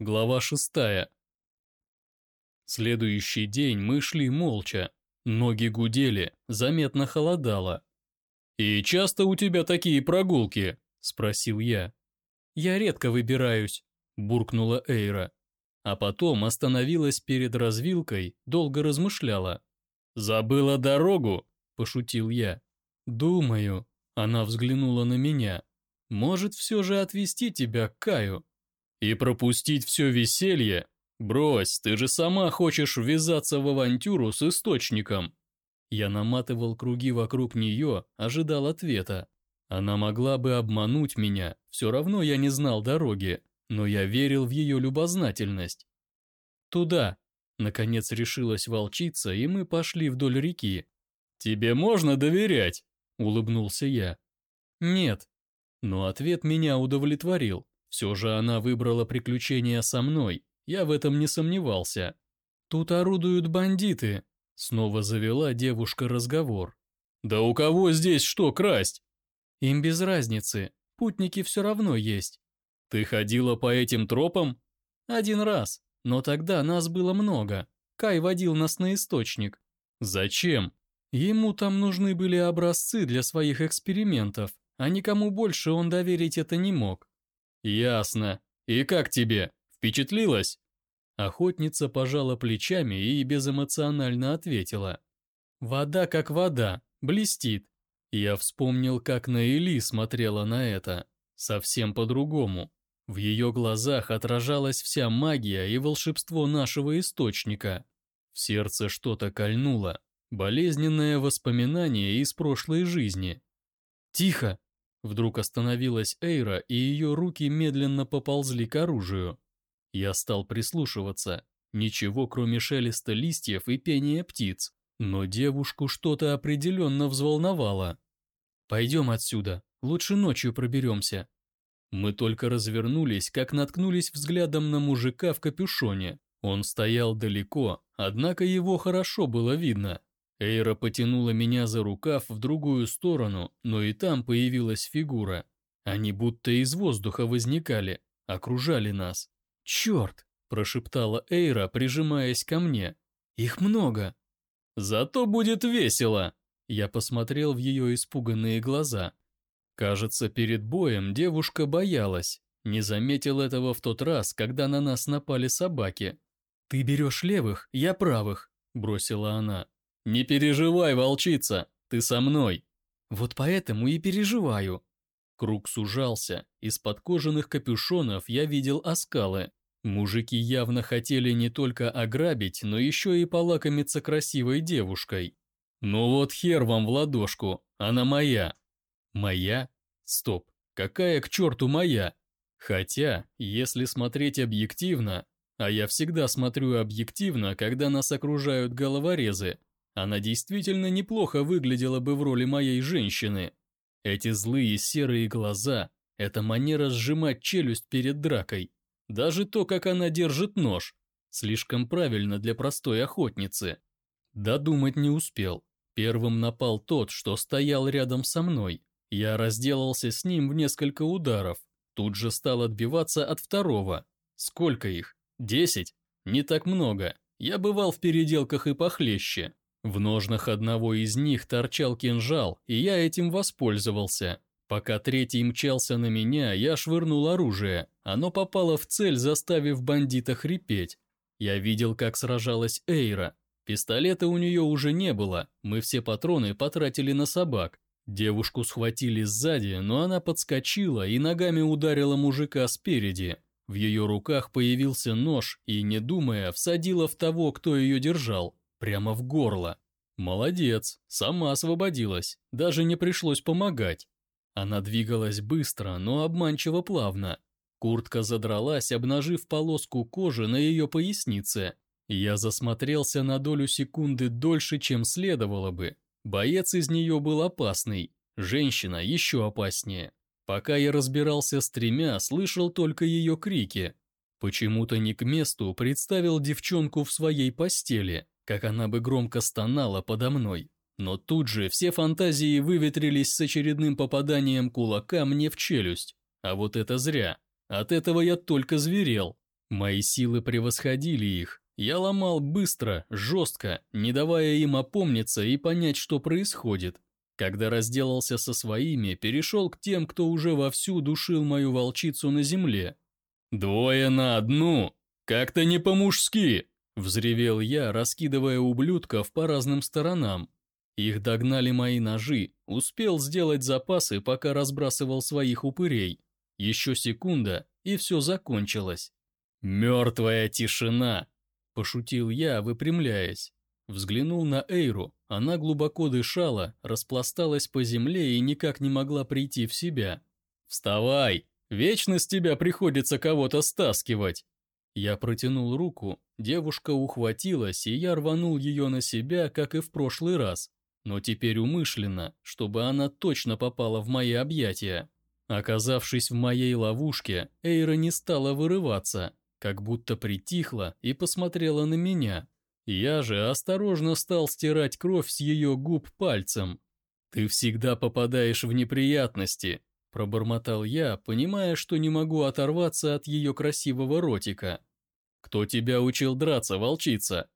Глава шестая. Следующий день мы шли молча. Ноги гудели, заметно холодало. «И часто у тебя такие прогулки?» – спросил я. «Я редко выбираюсь», – буркнула Эйра. А потом остановилась перед развилкой, долго размышляла. «Забыла дорогу?» – пошутил я. «Думаю», – она взглянула на меня. «Может, все же отвезти тебя к Каю?» И пропустить все веселье? Брось, ты же сама хочешь ввязаться в авантюру с источником. Я наматывал круги вокруг нее, ожидал ответа. Она могла бы обмануть меня, все равно я не знал дороги, но я верил в ее любознательность. Туда, наконец решилась волчица, и мы пошли вдоль реки. «Тебе можно доверять?» – улыбнулся я. «Нет». Но ответ меня удовлетворил. Все же она выбрала приключения со мной, я в этом не сомневался. Тут орудуют бандиты, снова завела девушка разговор. Да у кого здесь что красть? Им без разницы, путники все равно есть. Ты ходила по этим тропам? Один раз, но тогда нас было много. Кай водил нас на источник. Зачем? Ему там нужны были образцы для своих экспериментов, а никому больше он доверить это не мог. «Ясно. И как тебе? Впечатлилась?» Охотница пожала плечами и безэмоционально ответила. «Вода как вода, блестит». Я вспомнил, как Наэли смотрела на это. Совсем по-другому. В ее глазах отражалась вся магия и волшебство нашего источника. В сердце что-то кольнуло. Болезненное воспоминание из прошлой жизни. «Тихо!» Вдруг остановилась Эйра, и ее руки медленно поползли к оружию. Я стал прислушиваться. Ничего, кроме шелеста листьев и пения птиц. Но девушку что-то определенно взволновало. «Пойдем отсюда, лучше ночью проберемся». Мы только развернулись, как наткнулись взглядом на мужика в капюшоне. Он стоял далеко, однако его хорошо было видно. Эйра потянула меня за рукав в другую сторону, но и там появилась фигура. Они будто из воздуха возникали, окружали нас. «Черт!» – прошептала Эйра, прижимаясь ко мне. «Их много!» «Зато будет весело!» Я посмотрел в ее испуганные глаза. Кажется, перед боем девушка боялась. Не заметил этого в тот раз, когда на нас напали собаки. «Ты берешь левых, я правых», – бросила она. «Не переживай, волчица, ты со мной». «Вот поэтому и переживаю». Круг сужался, из-под кожаных капюшонов я видел оскалы. Мужики явно хотели не только ограбить, но еще и полакомиться красивой девушкой. «Ну вот хер вам в ладошку, она моя». «Моя? Стоп, какая к черту моя?» Хотя, если смотреть объективно, а я всегда смотрю объективно, когда нас окружают головорезы, она действительно неплохо выглядела бы в роли моей женщины. Эти злые серые глаза, эта манера сжимать челюсть перед дракой, даже то, как она держит нож, слишком правильно для простой охотницы. Додумать не успел. Первым напал тот, что стоял рядом со мной. Я разделался с ним в несколько ударов. Тут же стал отбиваться от второго. Сколько их? Десять? Не так много. Я бывал в переделках и похлеще. В ножнах одного из них торчал кинжал, и я этим воспользовался. Пока третий мчался на меня, я швырнул оружие. Оно попало в цель, заставив бандита хрипеть. Я видел, как сражалась Эйра. Пистолета у нее уже не было, мы все патроны потратили на собак. Девушку схватили сзади, но она подскочила и ногами ударила мужика спереди. В ее руках появился нож и, не думая, всадила в того, кто ее держал. Прямо в горло. Молодец, сама освободилась, даже не пришлось помогать. Она двигалась быстро, но обманчиво плавно. Куртка задралась, обнажив полоску кожи на ее пояснице. Я засмотрелся на долю секунды дольше, чем следовало бы. Боец из нее был опасный, женщина еще опаснее. Пока я разбирался с тремя, слышал только ее крики. Почему-то не к месту представил девчонку в своей постели как она бы громко стонала подо мной. Но тут же все фантазии выветрились с очередным попаданием кулака мне в челюсть. А вот это зря. От этого я только зверел. Мои силы превосходили их. Я ломал быстро, жестко, не давая им опомниться и понять, что происходит. Когда разделался со своими, перешел к тем, кто уже вовсю душил мою волчицу на земле. «Двое на одну! Как-то не по-мужски!» Взревел я, раскидывая ублюдков по разным сторонам. Их догнали мои ножи, успел сделать запасы, пока разбрасывал своих упырей. Еще секунда, и все закончилось. «Мертвая тишина!» – пошутил я, выпрямляясь. Взглянул на Эйру, она глубоко дышала, распласталась по земле и никак не могла прийти в себя. «Вставай! Вечно с тебя приходится кого-то стаскивать!» Я протянул руку, девушка ухватилась, и я рванул ее на себя, как и в прошлый раз, но теперь умышленно, чтобы она точно попала в мои объятия. Оказавшись в моей ловушке, Эйра не стала вырываться, как будто притихла и посмотрела на меня. Я же осторожно стал стирать кровь с ее губ пальцем. «Ты всегда попадаешь в неприятности», – пробормотал я, понимая, что не могу оторваться от ее красивого ротика. «Кто тебя учил драться, волчица?»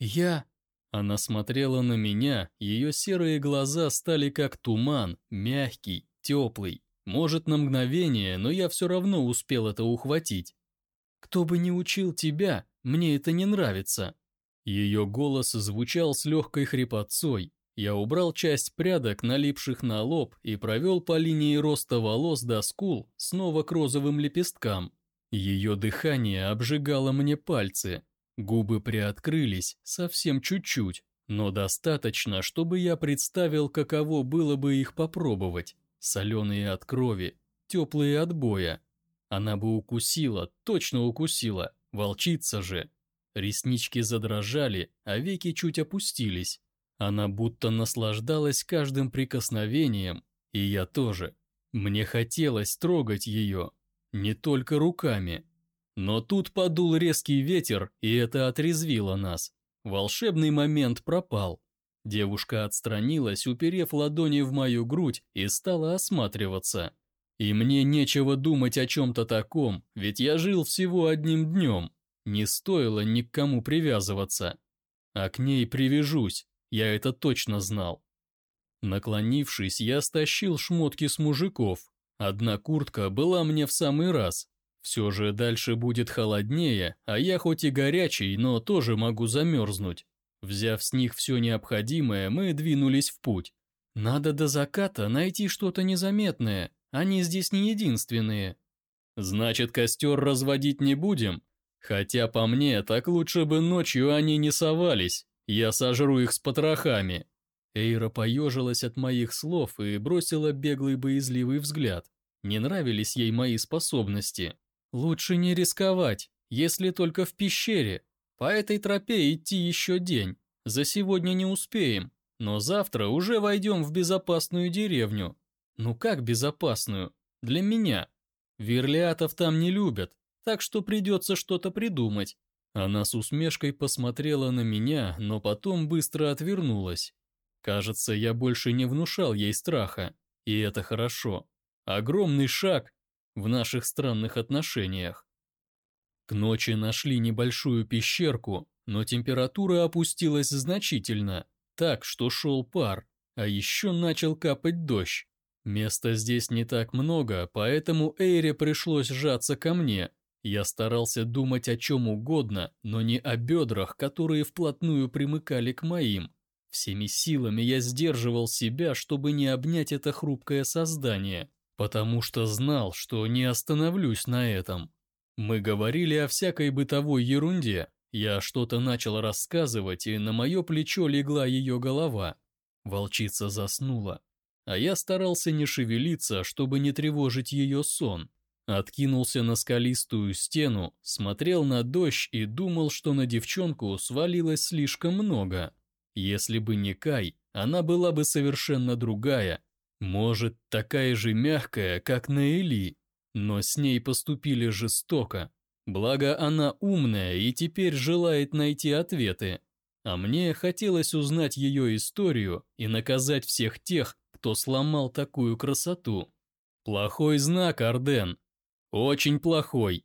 «Я...» Она смотрела на меня, ее серые глаза стали как туман, мягкий, теплый. Может, на мгновение, но я все равно успел это ухватить. «Кто бы не учил тебя, мне это не нравится». Ее голос звучал с легкой хрипотцой. Я убрал часть прядок, налипших на лоб, и провел по линии роста волос до скул, снова к розовым лепесткам. Ее дыхание обжигало мне пальцы. Губы приоткрылись, совсем чуть-чуть, но достаточно, чтобы я представил, каково было бы их попробовать. Соленые от крови, теплые от боя. Она бы укусила, точно укусила, волчица же. Реснички задрожали, а веки чуть опустились. Она будто наслаждалась каждым прикосновением, и я тоже. Мне хотелось трогать ее, не только руками. Но тут подул резкий ветер, и это отрезвило нас. Волшебный момент пропал. Девушка отстранилась, уперев ладони в мою грудь, и стала осматриваться. И мне нечего думать о чем-то таком, ведь я жил всего одним днем. Не стоило ни к кому привязываться. А к ней привяжусь, я это точно знал. Наклонившись, я стащил шмотки с мужиков. Одна куртка была мне в самый раз. Все же дальше будет холоднее, а я хоть и горячий, но тоже могу замерзнуть. Взяв с них все необходимое, мы двинулись в путь. Надо до заката найти что-то незаметное, они здесь не единственные. Значит, костер разводить не будем? Хотя по мне, так лучше бы ночью они не совались, я сожру их с потрохами. Эйра поежилась от моих слов и бросила беглый боязливый взгляд. Не нравились ей мои способности. Лучше не рисковать, если только в пещере. По этой тропе идти еще день. За сегодня не успеем, но завтра уже войдем в безопасную деревню. Ну как безопасную? Для меня. Верлиатов там не любят, так что придется что-то придумать. Она с усмешкой посмотрела на меня, но потом быстро отвернулась. Кажется, я больше не внушал ей страха, и это хорошо. Огромный шаг в наших странных отношениях. К ночи нашли небольшую пещерку, но температура опустилась значительно, так что шел пар, а еще начал капать дождь. Места здесь не так много, поэтому Эйре пришлось сжаться ко мне, я старался думать о чем угодно, но не о бедрах, которые вплотную примыкали к моим. Всеми силами я сдерживал себя, чтобы не обнять это хрупкое создание, потому что знал, что не остановлюсь на этом. Мы говорили о всякой бытовой ерунде. Я что-то начал рассказывать, и на мое плечо легла ее голова. Волчица заснула. А я старался не шевелиться, чтобы не тревожить ее сон. Откинулся на скалистую стену, смотрел на дождь и думал, что на девчонку свалилось слишком много. Если бы не Кай, она была бы совершенно другая. Может, такая же мягкая, как Наэли. Но с ней поступили жестоко. Благо, она умная и теперь желает найти ответы. А мне хотелось узнать ее историю и наказать всех тех, кто сломал такую красоту. Плохой знак, Арден. Очень плохой.